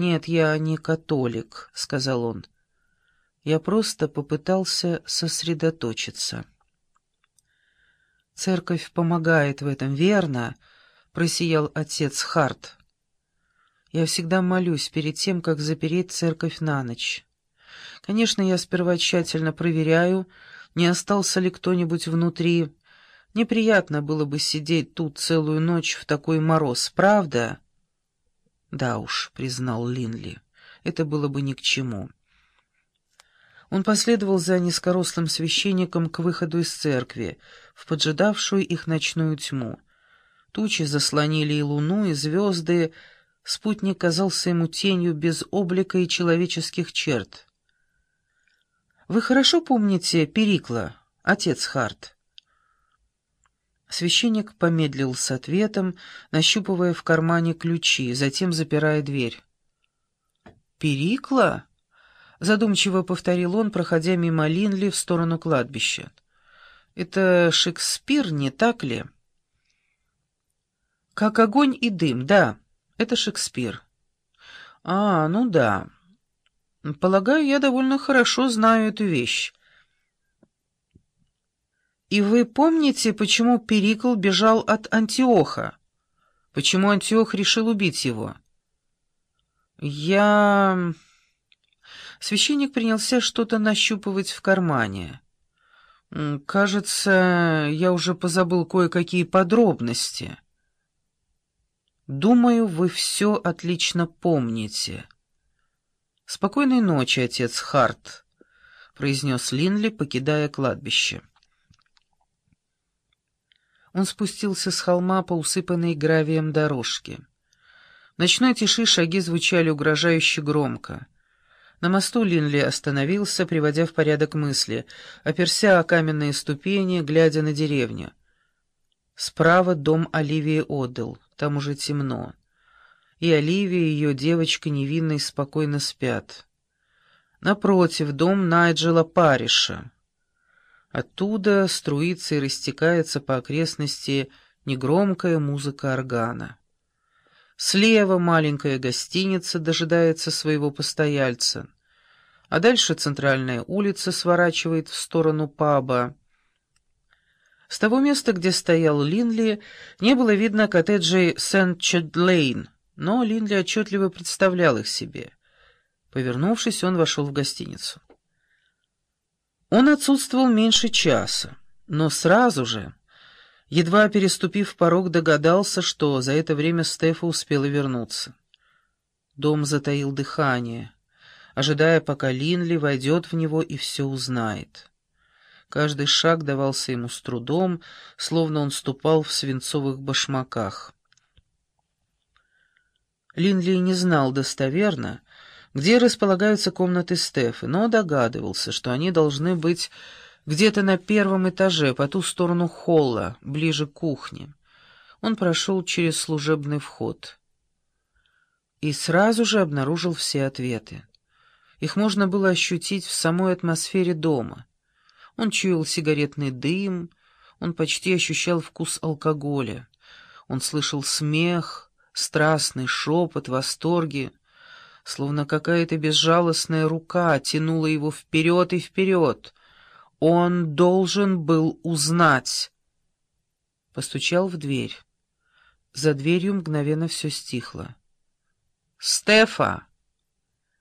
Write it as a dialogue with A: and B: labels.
A: «Нет, я не католик», — сказал он. «Я просто попытался сосредоточиться». «Церковь помогает в этом, верно?» — просиял отец Харт. «Я всегда молюсь перед тем, как запереть церковь на ночь. Конечно, я сперва тщательно проверяю, не остался ли кто-нибудь внутри. Неприятно было бы сидеть тут целую ночь в такой мороз, правда?» «Да уж», — признал Линли, — «это было бы ни к чему». Он последовал за низкорослым священником к выходу из церкви, в поджидавшую их ночную тьму. Тучи заслонили и луну, и звезды, спутник казался ему тенью без облика и человеческих черт. «Вы хорошо помните Перикла, отец Харт?» Священник помедлил с ответом, нащупывая в кармане ключи, затем запирая дверь. «Перикла?» — задумчиво повторил он, проходя мимо Линли в сторону кладбища. «Это Шекспир, не так ли?» «Как огонь и дым, да, это Шекспир». «А, ну да. Полагаю, я довольно хорошо знаю эту вещь. И вы помните, почему Перикл бежал от Антиоха? Почему Антиох решил убить его? Я... Священник принялся что-то нащупывать в кармане. Кажется, я уже позабыл кое-какие подробности. Думаю, вы все отлично помните. «Спокойной ночи, отец Харт», — произнес Линли, покидая кладбище. Он спустился с холма по усыпанной гравием дорожке. В ночной тиши шаги звучали угрожающе громко. На мосту Линли остановился, приводя в порядок мысли, оперся о каменные ступени, глядя на деревню. Справа дом Оливии Одел, там уже темно и Оливия и ее девочка невинной спокойно спят. Напротив, дом Найджела Париша. Оттуда струится и растекается по окрестности негромкая музыка органа. Слева маленькая гостиница дожидается своего постояльца, а дальше центральная улица сворачивает в сторону паба. С того места, где стоял Линли, не было видно коттеджей Сент-Чедлейн, но Линли отчетливо представлял их себе. Повернувшись, он вошел в гостиницу. Он отсутствовал меньше часа, но сразу же, едва переступив порог, догадался, что за это время Стефа успела вернуться. Дом затаил дыхание, ожидая, пока Линли войдет в него и все узнает. Каждый шаг давался ему с трудом, словно он ступал в свинцовых башмаках. Линли не знал достоверно, где располагаются комнаты Стефы, но догадывался, что они должны быть где-то на первом этаже, по ту сторону холла, ближе к кухне. Он прошел через служебный вход и сразу же обнаружил все ответы. Их можно было ощутить в самой атмосфере дома. Он чуял сигаретный дым, он почти ощущал вкус алкоголя, он слышал смех, страстный шепот, восторги, словно какая-то безжалостная рука тянула его вперед и вперед. Он должен был узнать. Постучал в дверь. За дверью мгновенно все стихло. «Стефа!»